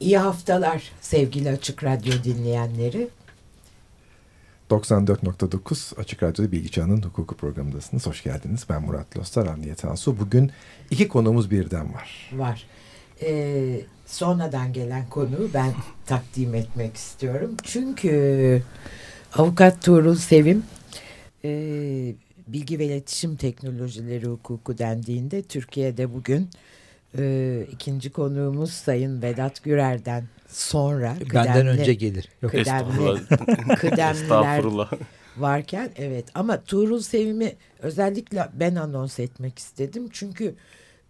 İyi haftalar sevgili Açık Radyo dinleyenleri. 94.9 Açık Radyo'da Bilgi Çağı'nın hukuku programındasınız. Hoş geldiniz. Ben Murat Lostar, Hamdiye Tansu. Bugün iki konumuz birden var. Var. Ee, sonradan gelen konuyu ben takdim etmek istiyorum. Çünkü avukat Tuğrul Sevim e, bilgi ve iletişim teknolojileri hukuku dendiğinde Türkiye'de bugün e, ikinci konuğumuz Sayın Vedat Gürer'den sonra benden kıdemli, önce gelir. Yok. Kıdemli, kıdemliler varken evet ama Tuğrul Sevim'i özellikle ben anons etmek istedim. Çünkü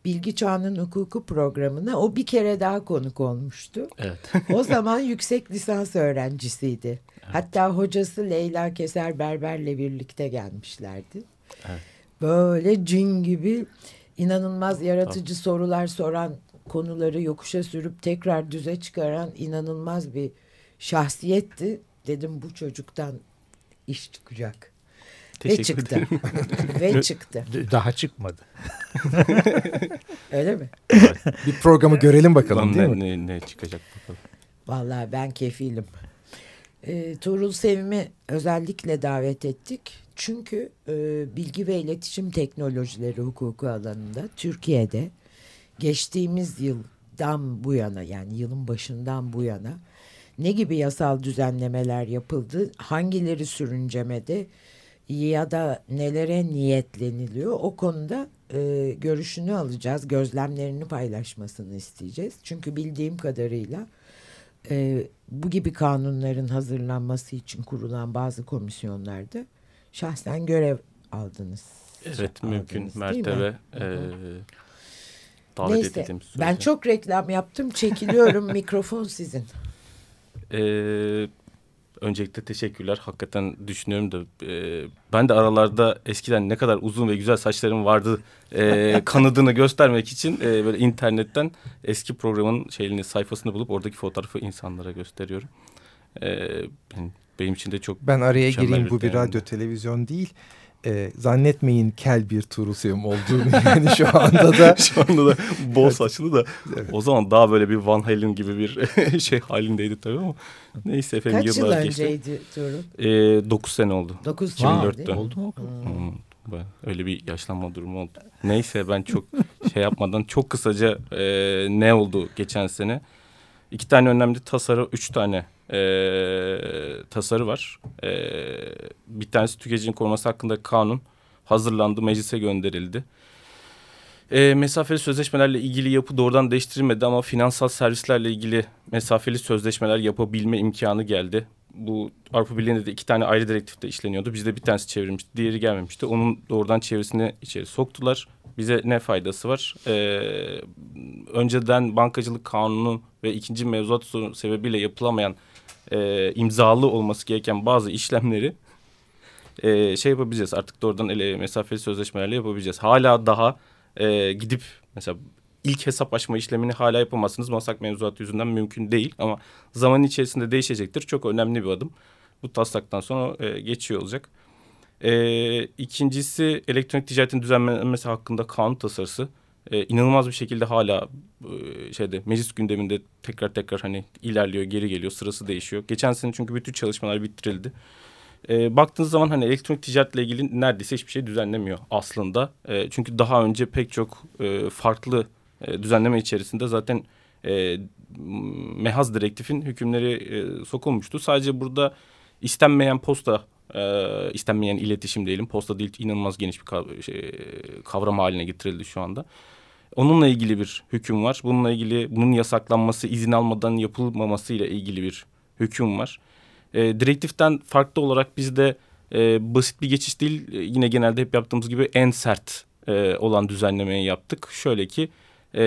Bilgi Çağının Hukuku programına o bir kere daha konuk olmuştu. Evet. o zaman yüksek lisans öğrencisiydi. Evet. Hatta hocası Leyla Keser Berber'le birlikte gelmişlerdi. Evet. Böyle cin gibi inanılmaz yaratıcı Tabii. sorular soran konuları yokuşa sürüp tekrar düze çıkaran inanılmaz bir şahsiyetti. Dedim bu çocuktan iş çıkacak. Teşekkür Ve çıktı. Ve çıktı. Daha çıkmadı. Öyle mi? bir programı görelim bakalım değil ne, mi? Ne, ne çıkacak bakalım. Vallahi ben kefilim. E, Tuğrul Sevim'i özellikle davet ettik. Çünkü e, bilgi ve iletişim teknolojileri hukuku alanında Türkiye'de geçtiğimiz yıldan bu yana yani yılın başından bu yana ne gibi yasal düzenlemeler yapıldı, hangileri sürüncemede ya da nelere niyetleniliyor o konuda e, görüşünü alacağız, gözlemlerini paylaşmasını isteyeceğiz. Çünkü bildiğim kadarıyla e, bu gibi kanunların hazırlanması için kurulan bazı komisyonlarda şahsen görev aldınız. Evet mümkün mertebe. E, davet Neyse ben çok reklam yaptım çekiliyorum mikrofon sizin. Ee, öncelikle teşekkürler. Hakikaten düşünüyorum da e, ben de aralarda eskiden ne kadar uzun ve güzel saçlarım vardı e, kanadını göstermek için e, böyle internetten eski programın şeyini sayfasını bulup oradaki fotoğrafı insanlara gösteriyorum. E, benim için de çok Ben araya gireyim bu bir radyo televizyon değil e, zannetmeyin kel bir Tuğrul Sevim olduğunu yani şu anda da. şu anda da bol saçlı da evet. o zaman daha böyle bir Van Halen gibi bir şey halindeydi tabii ama neyse efendim Kaç yıllar yıl önceydi Tuğrul? E, 9 sene oldu. 9 sene oldu mu? Hmm. Öyle bir yaşlanma durumu oldu. Neyse ben çok şey yapmadan çok kısaca e, ne oldu geçen sene? İki tane önemli tasarı, üç tane tasarı var. E, bir tanesi tüketicinin koruması hakkında kanun hazırlandı, meclise gönderildi. E, mesafeli sözleşmelerle ilgili yapı doğrudan değiştirilmedi ama finansal servislerle ilgili mesafeli sözleşmeler yapabilme imkanı geldi. Bu Avrupa Birliği'nde de iki tane ayrı direktifte işleniyordu. Bizde bir tanesi çevrilmişti, diğeri gelmemişti. Onun doğrudan çevresini içeri soktular. Bize ne faydası var? Ee, önceden bankacılık kanunu ve ikinci mevzuat sebebiyle yapılamayan e, imzalı olması gereken bazı işlemleri e, şey yapabileceğiz. Artık doğrudan ele mesafeli sözleşmelerle yapabileceğiz. Hala daha e, gidip mesela ilk hesap açma işlemini hala yapamazsınız. Masak mevzuatı yüzünden mümkün değil ama zaman içerisinde değişecektir. Çok önemli bir adım. Bu taslaktan sonra e, geçiyor olacak. E, ikincisi elektronik ticaretin düzenlenmesi hakkında kanun tasarısı e, inanılmaz bir şekilde hala e, şeyde meclis gündeminde tekrar tekrar hani ilerliyor, geri geliyor, sırası değişiyor. Geçen sene çünkü bütün çalışmalar bitirildi. E, baktığınız zaman hani elektronik ticaretle ilgili neredeyse hiçbir şey düzenlemiyor aslında. E, çünkü daha önce pek çok e, farklı e, düzenleme içerisinde zaten e, mehaz direktifin hükümleri e, sokulmuştu. Sadece burada istenmeyen posta e, istenmeyen iletişim diyelim. Posta değil inanılmaz geniş bir kav şey, kavram haline getirildi şu anda. Onunla ilgili bir hüküm var. Bununla ilgili bunun yasaklanması, izin almadan yapılmaması ile ilgili bir hüküm var. E, direktiften farklı olarak bizde e, basit bir geçiş değil, e, yine genelde hep yaptığımız gibi en sert e, olan düzenlemeyi yaptık. Şöyle ki e,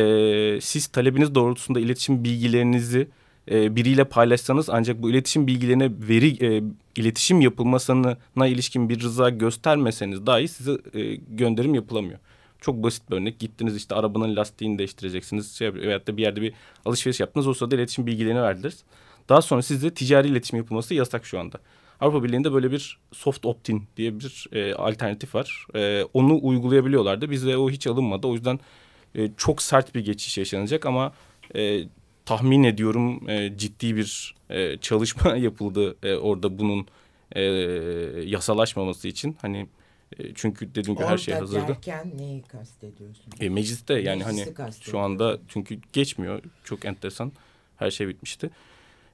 siz talebiniz doğrultusunda iletişim bilgilerinizi e, biriyle paylaşsanız ancak bu iletişim bilgilerine veri e, iletişim yapılmasına ilişkin bir rıza göstermeseniz dahi size e, gönderim yapılamıyor. Çok basit bir örnek. Gittiniz işte arabanın lastiğini değiştireceksiniz. Şey, veyahut da bir yerde bir alışveriş yaptınız. O sırada iletişim bilgilerini verdiniz. Daha sonra sizde ticari iletişim yapılması yasak şu anda. Avrupa Birliği'nde böyle bir soft opt-in diye bir e, alternatif var. E, onu uygulayabiliyorlardı. Bizde o hiç alınmadı. O yüzden e, çok sert bir geçiş yaşanacak ama e, tahmin ediyorum e, ciddi bir e, çalışma yapıldı e, orada bunun e, yasalaşmaması için. Hani e, çünkü dediğim gibi her şey hazırdı. Orada derken neyi kastediyorsun? E, mecliste yani Meclisi hani şu anda çünkü geçmiyor. Çok enteresan. Her şey bitmişti.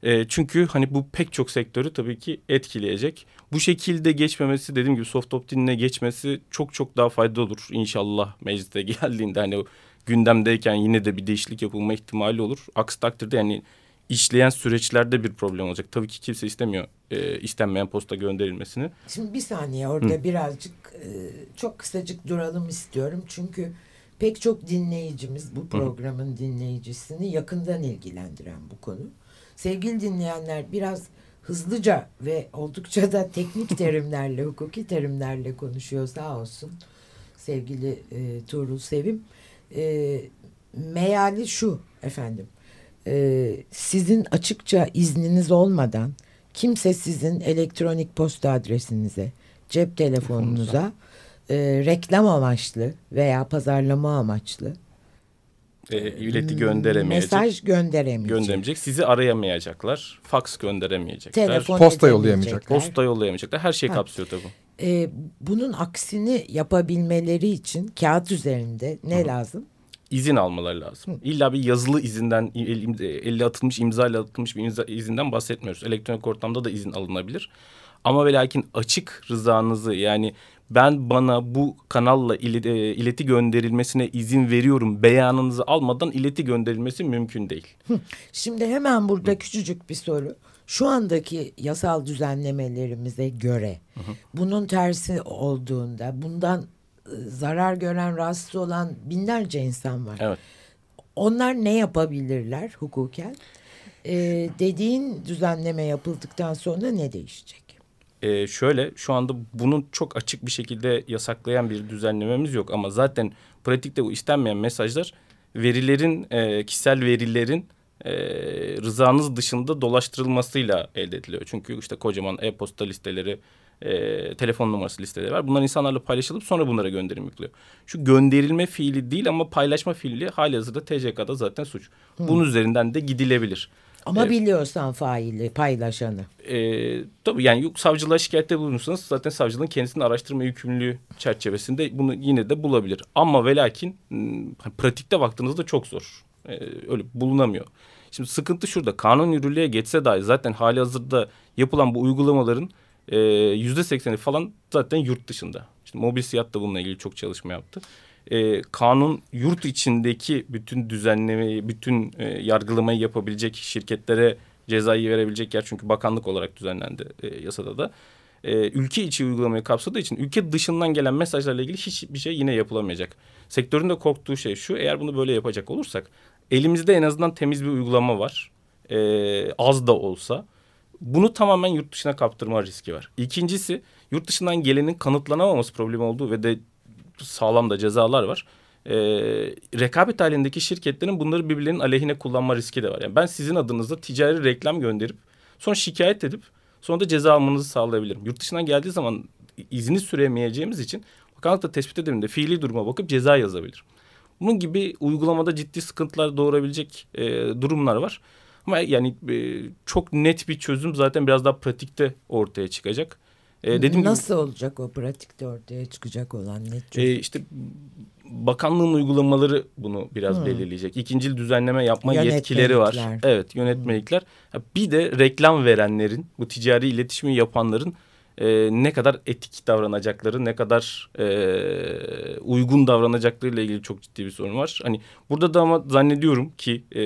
E, çünkü hani bu pek çok sektörü tabii ki etkileyecek. Bu şekilde geçmemesi dediğim gibi soft opt-in'e geçmesi çok çok daha faydalı olur. İnşallah mecliste geldiğinde hani gündemdeyken yine de bir değişiklik yapılma ihtimali olur. Aksi takdirde yani işleyen süreçlerde bir problem olacak. Tabii ki kimse istemiyor e, istenmeyen posta gönderilmesini. Şimdi bir saniye orada birazcık e, çok kısacık duralım istiyorum. Çünkü pek çok dinleyicimiz bu programın dinleyicisini yakından ilgilendiren bu konu. Sevgili dinleyenler biraz hızlıca ve oldukça da teknik terimlerle, hukuki terimlerle konuşuyor sağ olsun. Sevgili e, Tuğrul Sevim. E, meali şu efendim. E, sizin açıkça izniniz olmadan kimse sizin elektronik posta adresinize, cep telefonunuza e, reklam amaçlı veya pazarlama amaçlı E, ileti gönderemeyecek. mesaj gönderemeyecek. gönderemeyecek. Sizi arayamayacaklar. Fax gönderemeyecekler. Telefon Posta yollayamayacaklar. Posta yollayamayacaklar. Her şey Ha. kapsıyor tabii. E, bunun aksini yapabilmeleri için kağıt üzerinde ne lazım? İzin almaları lazım. İlla bir yazılı izinden, el- elle atılmış, imza ile atılmış bir imza, izinden bahsetmiyoruz. Elektronik ortamda da izin alınabilir. Ama ve lakin açık rızanızı yani ben bana bu kanalla e, ileti gönderilmesine izin veriyorum beyanınızı almadan ileti gönderilmesi mümkün değil. Şimdi hemen burada küçücük bir soru. Şu andaki yasal düzenlemelerimize göre bunun tersi olduğunda bundan e, zarar gören, rahatsız olan binlerce insan var. Evet. Onlar ne yapabilirler hukuken? Ee, dediğin düzenleme yapıldıktan sonra ne değişecek? Ee, şöyle şu anda bunun çok açık bir şekilde yasaklayan bir düzenlememiz yok ama zaten pratikte bu istenmeyen mesajlar verilerin e, kişisel verilerin e, rızanız dışında dolaştırılmasıyla elde ediliyor. Çünkü işte kocaman e-posta listeleri, e, telefon numarası listeleri var. Bunlar insanlarla paylaşılıp sonra bunlara gönderim yüklüyor. Şu gönderilme fiili değil ama paylaşma fiili halihazırda TCK'da zaten suç. Bunun üzerinden de gidilebilir. Ama Evet. biliyorsan faili, paylaşanı. Ee, tabii yani yok, savcılığa şikayette bulunursanız zaten savcılığın kendisinin araştırma yükümlülüğü çerçevesinde bunu yine de bulabilir. Ama ve lakin m, pratikte baktığınızda çok zor. Ee, öyle bulunamıyor. Şimdi sıkıntı şurada. Kanun yürürlüğe geçse dahi zaten hali hazırda yapılan bu uygulamaların e, yüzde sekseni falan zaten yurt dışında. İşte Mobil Siyat da bununla ilgili çok çalışma yaptı. E, kanun yurt içindeki bütün düzenlemeyi, bütün e, yargılamayı yapabilecek şirketlere cezayı verebilecek yer. Çünkü bakanlık olarak düzenlendi e, yasada da. E, ülke içi uygulamayı kapsadığı için ülke dışından gelen mesajlarla ilgili hiçbir şey yine yapılamayacak. Sektörün de korktuğu şey şu. Eğer bunu böyle yapacak olursak elimizde en azından temiz bir uygulama var. E, az da olsa. Bunu tamamen yurt dışına kaptırma riski var. İkincisi yurt dışından gelenin kanıtlanamaması problemi olduğu ve de sağlam da cezalar var. Ee, rekabet halindeki şirketlerin bunları birbirlerinin aleyhine kullanma riski de var. Yani ben sizin adınızda ticari reklam gönderip sonra şikayet edip sonra da ceza almanızı sağlayabilirim. Yurt dışından geldiği zaman izni süremeyeceğimiz için bakanlık da tespit edildiğinde fiili duruma bakıp ceza yazabilir. Bunun gibi uygulamada ciddi sıkıntılar doğurabilecek e, durumlar var. Ama yani e, çok net bir çözüm zaten biraz daha pratikte ortaya çıkacak. E, dediğim gibi- Nasıl olacak o pratikte ortaya çıkacak olan net çözüm? e, işte bakanlığın uygulamaları bunu biraz Hmm. belirleyecek. İkincil düzenleme yapma yetkileri var. Evet yönetmelikler. Ha, Bir de reklam verenlerin, bu ticari iletişimi yapanların e, ne kadar etik davranacakları, ne kadar e, uygun davranacaklarıyla ilgili çok ciddi bir sorun var. Hani burada da ama zannediyorum ki e,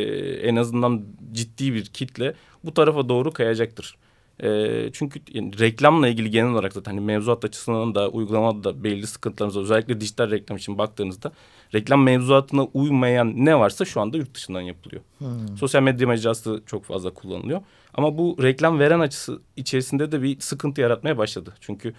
en azından ciddi bir kitle bu tarafa doğru kayacaktır. E, çünkü yani reklamla ilgili genel olarak zaten hani mevzuat açısından da uygulamada da belli sıkıntılarımız var. Özellikle dijital reklam için baktığınızda reklam mevzuatına uymayan ne varsa şu anda yurt dışından yapılıyor. Hmm. Sosyal medya mecrası çok fazla kullanılıyor. Ama bu reklam veren açısı içerisinde de bir sıkıntı yaratmaya başladı. Çünkü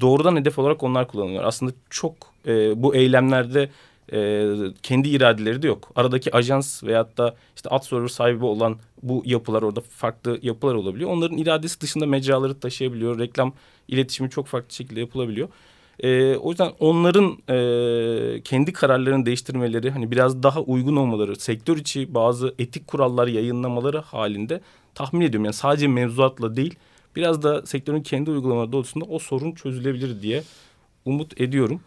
doğrudan hedef olarak onlar kullanılıyor. Aslında çok e, bu eylemlerde e, kendi iradeleri de yok. Aradaki ajans veyahut da işte ad server sahibi olan bu yapılar orada farklı yapılar olabiliyor. Onların iradesi dışında mecraları taşıyabiliyor. Reklam iletişimi çok farklı şekilde yapılabiliyor. E, o yüzden onların e, kendi kararlarını değiştirmeleri hani biraz daha uygun olmaları sektör içi bazı etik kurallar yayınlamaları halinde tahmin ediyorum. Yani sadece mevzuatla değil biraz da sektörün kendi uygulamaları doğrultusunda o sorun çözülebilir diye umut ediyorum.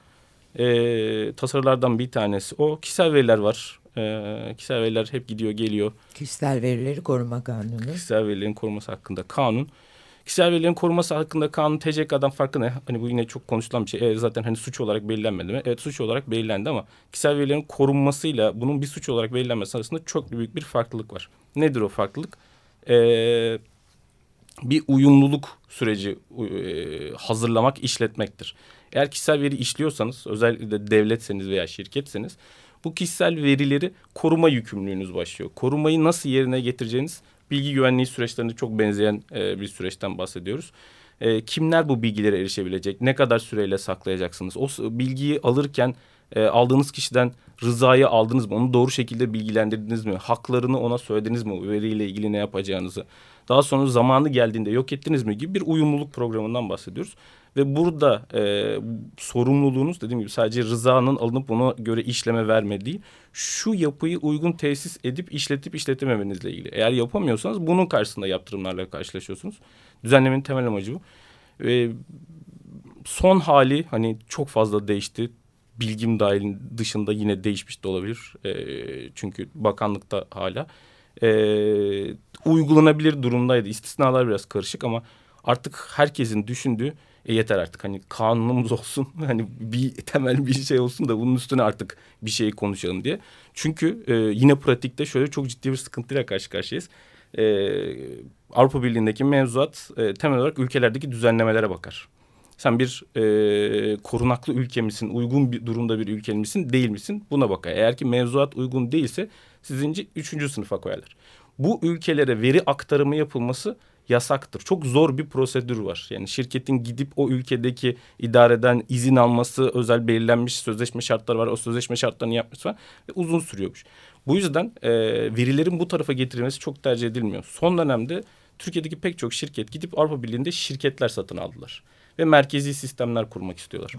E, tasarılardan bir tanesi o. Kişisel veriler var. E, kişisel veriler hep gidiyor geliyor. Kişisel verileri koruma kanunu. Kişisel verilerin koruması hakkında kanun. Kişisel verilerin koruması hakkında kanun TCK'dan farkı ne? Hani bu yine çok konuşulan bir şey. E, zaten hani suç olarak belirlenmedi mi? Evet suç olarak belirlendi ama kişisel verilerin korunmasıyla bunun bir suç olarak belirlenmesi arasında çok büyük bir farklılık var. Nedir o farklılık? Ee, bir uyumluluk süreci e, hazırlamak, işletmektir. Eğer kişisel veri işliyorsanız, özellikle de devletseniz veya şirketseniz bu kişisel verileri koruma yükümlülüğünüz başlıyor. Korumayı nasıl yerine getireceğiniz bilgi güvenliği süreçlerinde çok benzeyen e, bir süreçten bahsediyoruz. E, kimler bu bilgilere erişebilecek? Ne kadar süreyle saklayacaksınız? O bilgiyi alırken e, aldığınız kişiden rızayı aldınız mı? Onu doğru şekilde bilgilendirdiniz mi? Haklarını ona söylediniz mi? Veriyle ilgili ne yapacağınızı? Daha sonra zamanı geldiğinde yok ettiniz mi gibi bir uyumluluk programından bahsediyoruz. Ve burada e, sorumluluğunuz dediğim gibi sadece rızanın alınıp ona göre işleme vermediği şu yapıyı uygun tesis edip işletip işletememenizle ilgili. Eğer yapamıyorsanız bunun karşısında yaptırımlarla karşılaşıyorsunuz. Düzenlemenin temel amacı bu. Ve son hali hani çok fazla değişti. Bilgim dahil dışında yine değişmiş de olabilir. E, çünkü bakanlıkta hala. E, uygulanabilir durumdaydı. İstisnalar biraz karışık ama artık herkesin düşündüğü e yeter artık hani kanunumuz olsun hani bir temel bir şey olsun da bunun üstüne artık bir şey konuşalım diye. Çünkü e, yine pratikte şöyle çok ciddi bir sıkıntıyla karşı karşıyayız. E, Avrupa Birliği'ndeki mevzuat e, temel olarak ülkelerdeki düzenlemelere bakar. Sen bir e, korunaklı ülke misin, uygun bir durumda bir ülke misin, değil misin buna bakar. Eğer ki mevzuat uygun değilse sizinci üçüncü sınıfa koyarlar. Bu ülkelere veri aktarımı yapılması yasaktır. Çok zor bir prosedür var. Yani şirketin gidip o ülkedeki idareden izin alması, özel belirlenmiş sözleşme şartları var. O sözleşme şartlarını yapması var ve uzun sürüyormuş. Bu yüzden e, verilerin bu tarafa getirilmesi çok tercih edilmiyor. Son dönemde Türkiye'deki pek çok şirket gidip Avrupa Birliği'nde şirketler satın aldılar. Ve merkezi sistemler kurmak istiyorlar.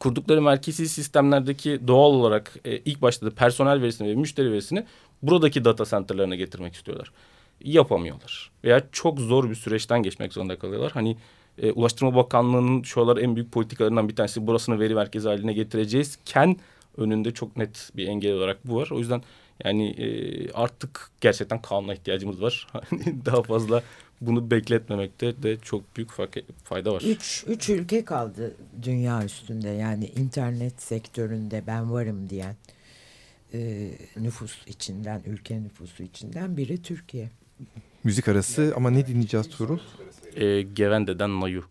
Kurdukları merkezi sistemlerdeki doğal olarak e, ilk başta da personel verisini ve müşteri verisini buradaki data center'larına getirmek istiyorlar yapamıyorlar. Veya çok zor bir süreçten geçmek zorunda kalıyorlar. Hani e, Ulaştırma Bakanlığı'nın şu aralar en büyük politikalarından bir tanesi burasını veri merkezi haline getireceğizken önünde çok net bir engel olarak bu var. O yüzden yani e, artık gerçekten kanuna ihtiyacımız var. Hani daha fazla bunu bekletmemekte de çok büyük fayda var. Üç, üç ülke kaldı dünya üstünde yani internet sektöründe ben varım diyen e, nüfus içinden, ülke nüfusu içinden biri Türkiye. Müzik arası ama ne dinleyeceğiz Tuğrul? E, Gevende'den Mayu.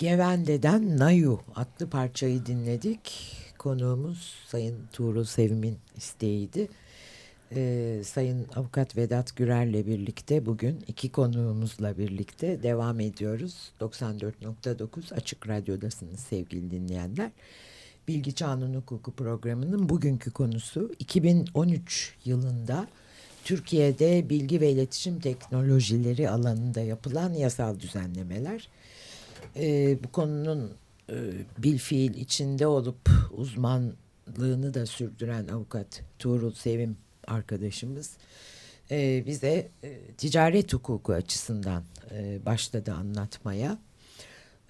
Gevende'den Nayu adlı parçayı dinledik. Konuğumuz Sayın Tuğrul Sevim'in isteğiydi. Ee, Sayın Avukat Vedat Gürer'le birlikte bugün iki konuğumuzla birlikte devam ediyoruz. 94.9 Açık Radyo'dasınız sevgili dinleyenler. Bilgi Çağının Hukuku programının bugünkü konusu 2013 yılında Türkiye'de bilgi ve iletişim teknolojileri alanında yapılan yasal düzenlemeler. Ee, bu konunun e, bilfiil içinde olup uzmanlığını da sürdüren avukat Tuğrul Sevim arkadaşımız e, bize e, ticaret hukuku açısından e, başladı anlatmaya.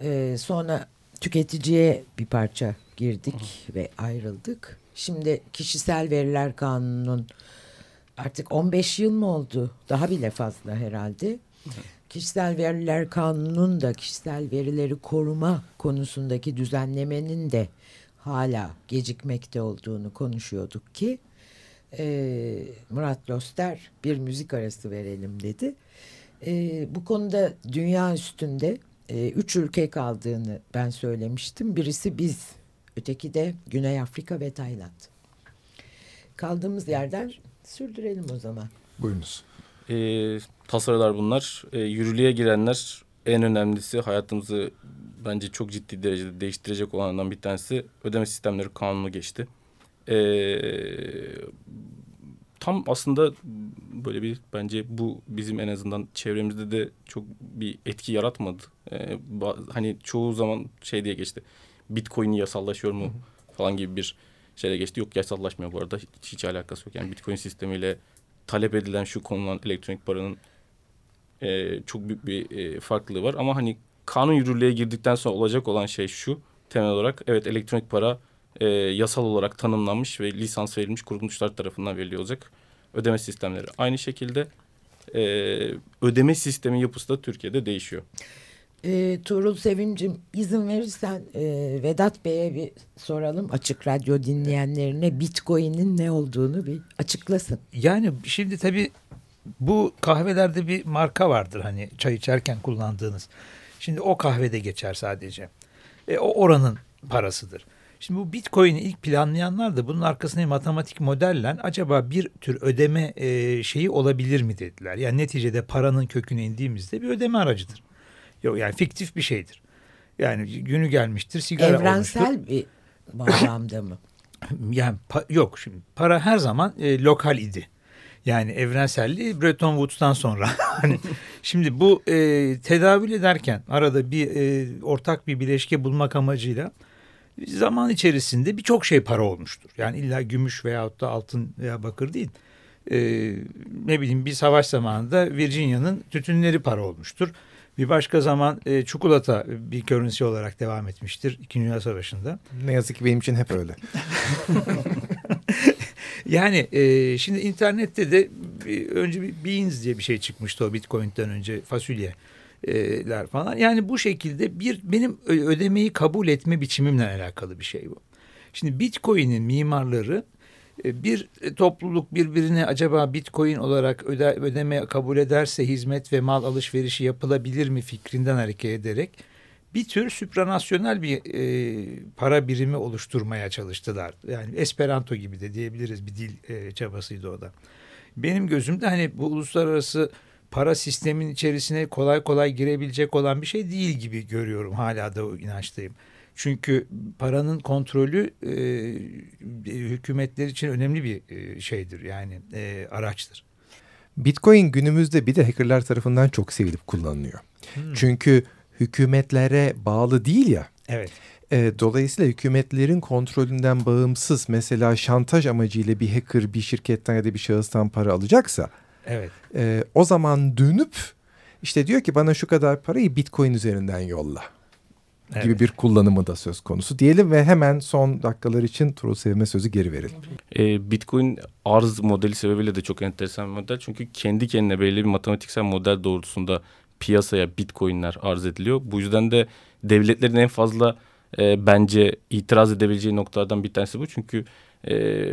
E, sonra tüketiciye bir parça girdik ve ayrıldık. Şimdi kişisel veriler kanunun artık 15 yıl mı oldu? Daha bile fazla herhalde. Kişisel veriler kanunun da kişisel verileri koruma konusundaki düzenlemenin de hala gecikmekte olduğunu konuşuyorduk ki e, Murat Loster bir müzik arası verelim dedi. E, bu konuda dünya üstünde e, üç ülke kaldığını ben söylemiştim. Birisi biz, öteki de Güney Afrika ve Tayland. Kaldığımız yerden sürdürelim o zaman. Buyurunuz. E, tasarılar bunlar. E, yürürlüğe girenler en önemlisi hayatımızı bence çok ciddi derecede değiştirecek olanlardan bir tanesi ödeme sistemleri kanunu geçti. E, tam aslında böyle bir bence bu bizim en azından çevremizde de çok bir etki yaratmadı. E, hani çoğu zaman şey diye geçti. Bitcoin yasallaşıyor mu falan gibi bir şeyle geçti. Yok yasallaşmıyor bu arada. Hiç, hiç alakası yok. Yani Bitcoin sistemiyle talep edilen şu konulan elektronik paranın e, çok büyük bir e, farklılığı var. Ama hani kanun yürürlüğe girdikten sonra olacak olan şey şu temel olarak evet elektronik para e, yasal olarak tanımlanmış ve lisans verilmiş kuruluşlar tarafından veriliyor olacak. Ödeme sistemleri aynı şekilde e, ödeme sistemi yapısı da Türkiye'de değişiyor. E, Tuğrul Sevincim izin verirsen e, Vedat Bey'e bir soralım açık radyo dinleyenlerine Bitcoin'in ne olduğunu bir açıklasın. Yani şimdi tabii bu kahvelerde bir marka vardır hani çay içerken kullandığınız. Şimdi o kahvede geçer sadece. E, o oranın parasıdır. Şimdi bu Bitcoin'i ilk planlayanlar da bunun arkasına matematik modelle acaba bir tür ödeme e, şeyi olabilir mi dediler. Yani neticede paranın köküne indiğimizde bir ödeme aracıdır. Yok yani fiktif bir şeydir. Yani günü gelmiştir sigara Evrensel olmuştur. bir bağlamda mı? Yani yok şimdi para her zaman e, lokal idi. Yani evrenselliği Bretton Woods'tan sonra. hani şimdi bu e, tedavül ederken arada bir e, ortak bir bileşke bulmak amacıyla zaman içerisinde birçok şey para olmuştur. Yani illa gümüş veyahut da altın veya bakır değil. E, ne bileyim bir savaş zamanında Virginia'nın tütünleri para olmuştur. Bir başka zaman e, çikolata bir currency olarak devam etmiştir İkinci Dünya Savaşı'nda. Ne yazık ki benim için hep öyle. yani e, şimdi internette de bir, önce bir Beans diye bir şey çıkmıştı o Bitcoin'den önce fasulyeler falan. Yani bu şekilde bir benim ödemeyi kabul etme biçimimle alakalı bir şey bu. Şimdi Bitcoin'in mimarları bir topluluk birbirine acaba bitcoin olarak öde, ödeme kabul ederse hizmet ve mal alışverişi yapılabilir mi fikrinden hareket ederek bir tür supranasyonel bir e, para birimi oluşturmaya çalıştılar. Yani Esperanto gibi de diyebiliriz bir dil e, çabasıydı o da. Benim gözümde hani bu uluslararası para sistemin içerisine kolay kolay girebilecek olan bir şey değil gibi görüyorum. Hala da o inançtayım. Çünkü paranın kontrolü e, hükümetler için önemli bir e, şeydir yani e, araçtır. Bitcoin günümüzde bir de hackerlar tarafından çok sevilip kullanılıyor. Hmm. Çünkü hükümetlere bağlı değil ya. Evet. E, dolayısıyla hükümetlerin kontrolünden bağımsız mesela şantaj amacıyla bir hacker bir şirketten ya da bir şahıstan para alacaksa evet. e, o zaman dönüp işte diyor ki bana şu kadar parayı bitcoin üzerinden yolla evet. gibi bir kullanımı da söz konusu diyelim ve hemen son dakikalar için Tuğrul Sevme sözü geri verelim. E, Bitcoin arz modeli sebebiyle de çok enteresan bir model çünkü kendi kendine belli bir matematiksel model doğrultusunda piyasaya bitcoinler arz ediliyor. Bu yüzden de devletlerin en fazla e, bence itiraz edebileceği noktalardan bir tanesi bu. Çünkü e,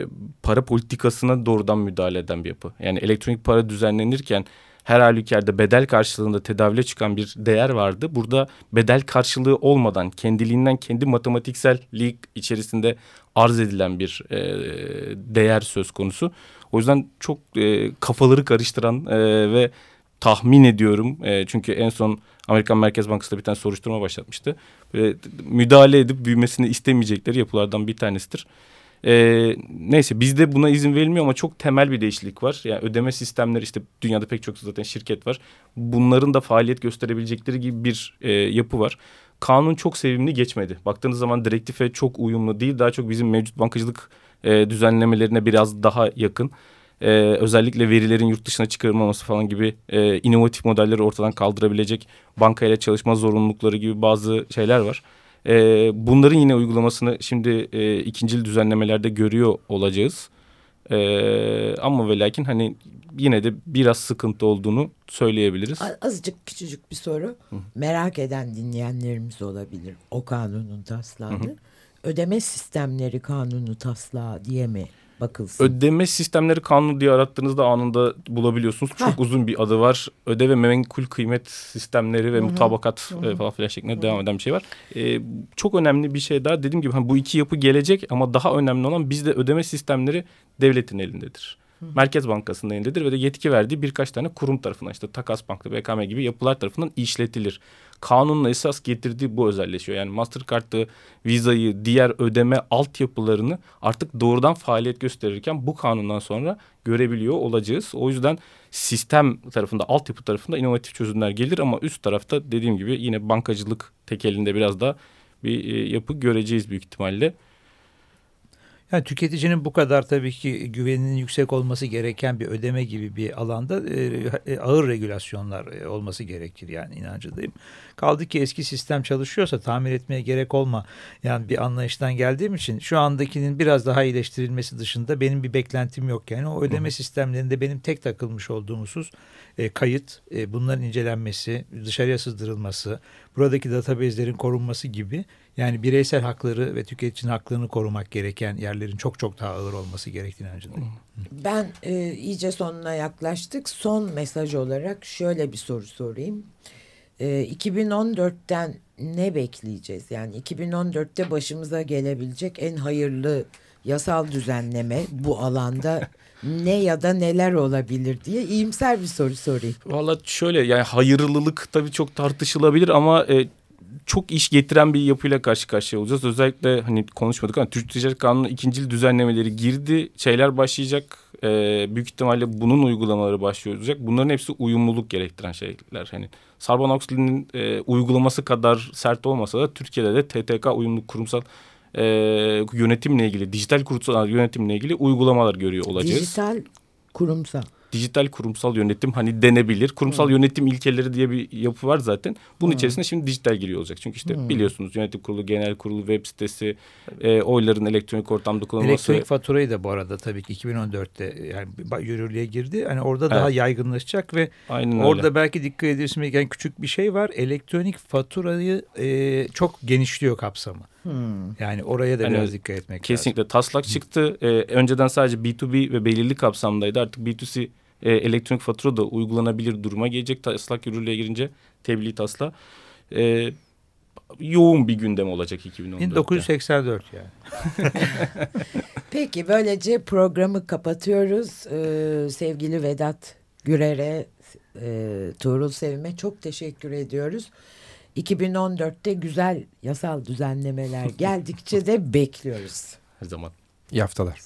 para politikasına doğrudan müdahale eden bir yapı. Yani elektronik para düzenlenirken her halükarda bedel karşılığında tedavüle çıkan bir değer vardı. Burada bedel karşılığı olmadan kendiliğinden kendi matematiksellik içerisinde arz edilen bir e, değer söz konusu. O yüzden çok e, kafaları karıştıran e, ve tahmin ediyorum e, çünkü en son Amerikan Merkez Bankası da bir tane soruşturma başlatmıştı. Böyle müdahale edip büyümesini istemeyecekleri yapılardan bir tanesidir. Ee, neyse bizde buna izin verilmiyor ama çok temel bir değişiklik var. Yani ödeme sistemleri işte dünyada pek çok zaten şirket var. Bunların da faaliyet gösterebilecekleri gibi bir e, yapı var. Kanun çok sevimli geçmedi. Baktığınız zaman direktife çok uyumlu değil. Daha çok bizim mevcut bankacılık e, düzenlemelerine biraz daha yakın. Ee, özellikle verilerin yurt dışına çıkarılmaması falan gibi e, inovatif modelleri ortadan kaldırabilecek bankayla çalışma zorunlulukları gibi bazı şeyler var. E, bunların yine uygulamasını şimdi e, ikincil düzenlemelerde görüyor olacağız. E, ama ve lakin hani yine de biraz sıkıntı olduğunu söyleyebiliriz. Azıcık küçücük bir soru. Hı. Merak eden dinleyenlerimiz olabilir. O kanunun hı. Ödeme sistemleri kanunu taslağı diye mi bakılsın. Ödeme sistemleri kanunu diye arattığınızda anında bulabiliyorsunuz. Çok Heh. uzun bir adı var. Öde ve menkul kıymet sistemleri ve Hı -hı. mutabakat Hı -hı. falan filan şeklinde Hı -hı. devam eden bir şey var. Ee, çok önemli bir şey daha. Dediğim gibi hani bu iki yapı gelecek ama daha önemli olan bizde ödeme sistemleri devletin elindedir. Merkez Bankası'nın elindedir ve de yetki verdiği birkaç tane kurum tarafından işte Takas Bank'ta BKM gibi yapılar tarafından işletilir. Kanunun esas getirdiği bu özelleşiyor. Yani Mastercard'ı, Visa'yı, diğer ödeme altyapılarını artık doğrudan faaliyet gösterirken bu kanundan sonra görebiliyor olacağız. O yüzden sistem tarafında, altyapı tarafında inovatif çözümler gelir ama üst tarafta dediğim gibi yine bankacılık tekelinde biraz da bir e, yapı göreceğiz büyük ihtimalle. Yani tüketicinin bu kadar tabii ki güveninin yüksek olması gereken bir ödeme gibi bir alanda e, e, ağır regülasyonlar e, olması gerekir yani inancındayım. Kaldı ki eski sistem çalışıyorsa tamir etmeye gerek olma yani bir anlayıştan geldiğim için şu andakinin biraz daha iyileştirilmesi dışında benim bir beklentim yok. Yani o ödeme Hı. sistemlerinde benim tek takılmış olduğum husus e, kayıt, e, bunların incelenmesi, dışarıya sızdırılması, buradaki database'lerin korunması gibi yani bireysel hakları ve tüketicinin haklarını korumak gereken yerlerin çok çok daha ağır olması gerektiğini inancındayım. Ben e, iyice sonuna yaklaştık. Son mesaj olarak şöyle bir soru sorayım. E, 2014'ten ne bekleyeceğiz? Yani 2014'te başımıza gelebilecek en hayırlı yasal düzenleme bu alanda ne ya da neler olabilir diye iyimser bir soru sorayım. Valla şöyle yani hayırlılık tabii çok tartışılabilir ama e, çok iş getiren bir yapıyla karşı karşıya olacağız. Özellikle hani konuşmadık ama Türk Ticaret Kanunu ikinci düzenlemeleri girdi. Şeyler başlayacak. E, büyük ihtimalle bunun uygulamaları başlayacak. Bunların hepsi uyumluluk gerektiren şeyler. Hani Sarbanes-Oxley'nin e, uygulaması kadar sert olmasa da Türkiye'de de TTK uyumlu kurumsal e, yönetimle ilgili, dijital kurumsal yönetimle ilgili uygulamalar görüyor olacağız. Dijital kurumsal dijital kurumsal yönetim hani denebilir. Kurumsal hmm. yönetim ilkeleri diye bir yapı var zaten. Bunun hmm. içerisinde şimdi dijital giriyor olacak. Çünkü işte hmm. biliyorsunuz yönetim kurulu, genel kurulu, web sitesi, e, oyların elektronik ortamda kullanılması. Elektronik faturayı da bu arada tabii ki 2014'te yani yürürlüğe girdi. Hani orada evet. daha yaygınlaşacak ve Aynen orada öyle. belki dikkat ediyorsun yani küçük bir şey var. Elektronik faturayı e, çok genişliyor kapsamı. Hmm. Yani oraya da yani biraz dikkat etmek kesinlikle lazım. taslak çıktı. Ee, önceden sadece B2B ve belirli kapsamdaydı. Artık B2C e, elektronik fatura da uygulanabilir duruma gelecek. Taslak yürürlüğe girince tebliğ tasla. E, yoğun bir gündem olacak 2014'te. 1984 yani. Peki böylece programı kapatıyoruz. Ee, sevgili Vedat Gürer'e, e, Tuğrul Sevim'e çok teşekkür ediyoruz. 2014'te güzel yasal düzenlemeler geldikçe de bekliyoruz. Her zaman. İyi haftalar.